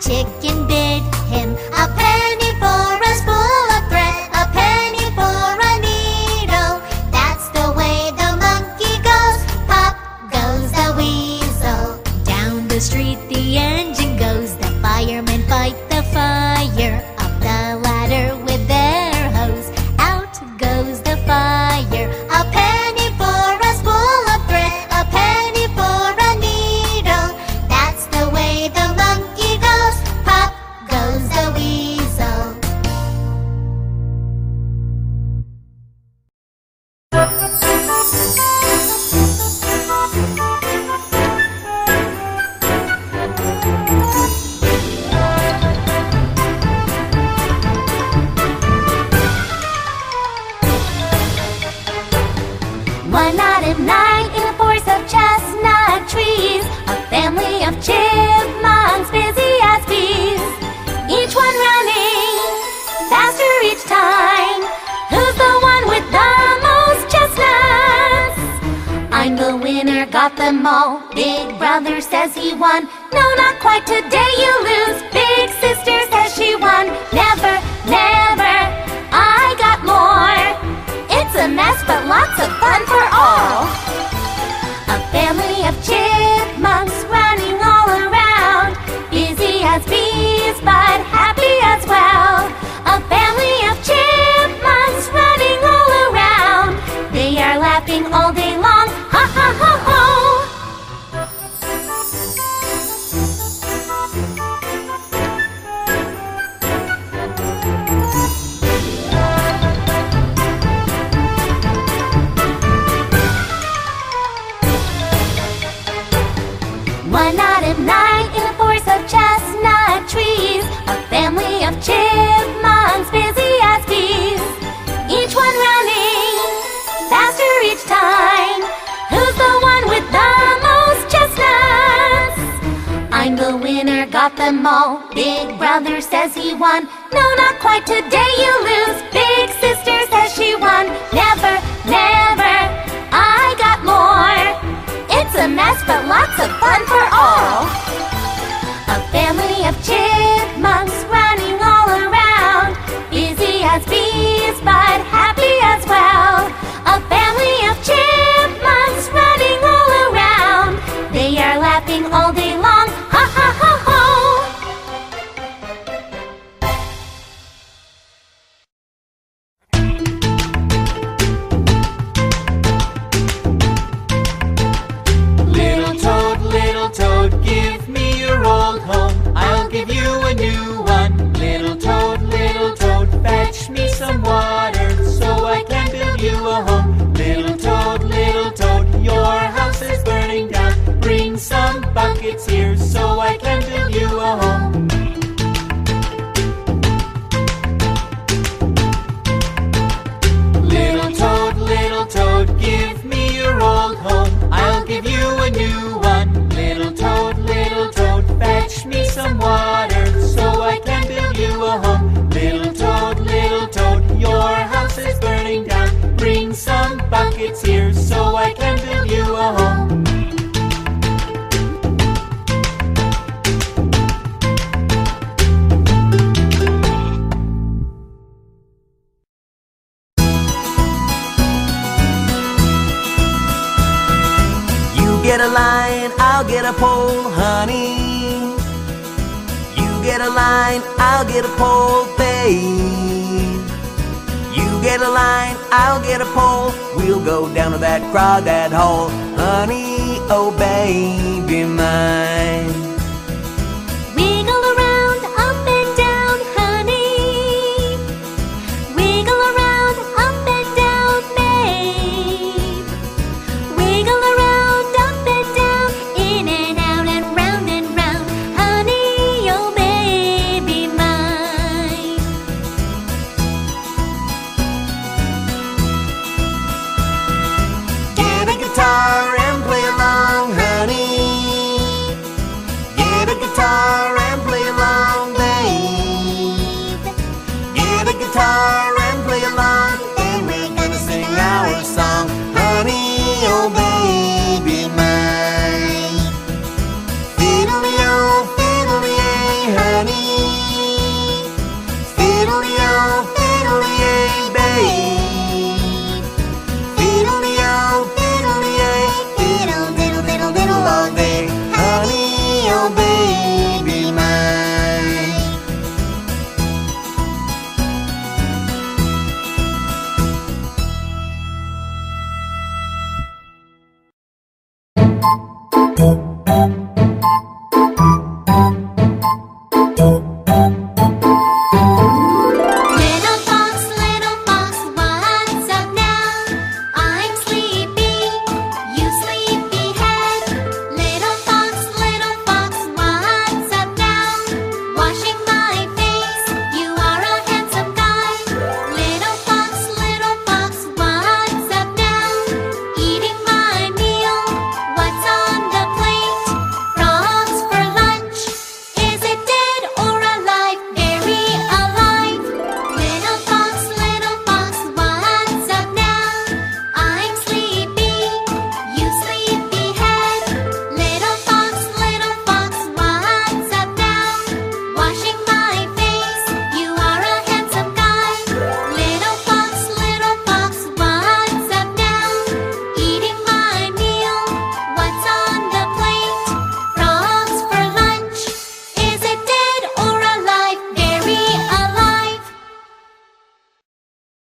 chicken bid him a penny for a spool of thread, a penny for a needle. That's the way the monkey goes. Pop goes the weasel. Down the street One night at night in a forest of chestnut trees, a family of chipmunks busy as bees, each one running faster each time. Who's the one with the most chestnuts? I'm the winner, got them all. Big brother says he won. No, not quite today, you lose. Big sister says she won. Never, them all. Big brother says he won. No, not quite today, you lose. Big sister says she won. Never, never, I got more. It's a mess, but lots of fun for all. Buckets here so I can build you a home. You get a line, I'll get a pole, honey. You get a line, I'll get a pole, babe. Get a line, I'll get a pole. We'll go down to that crawdad hole, honey, oh baby mine.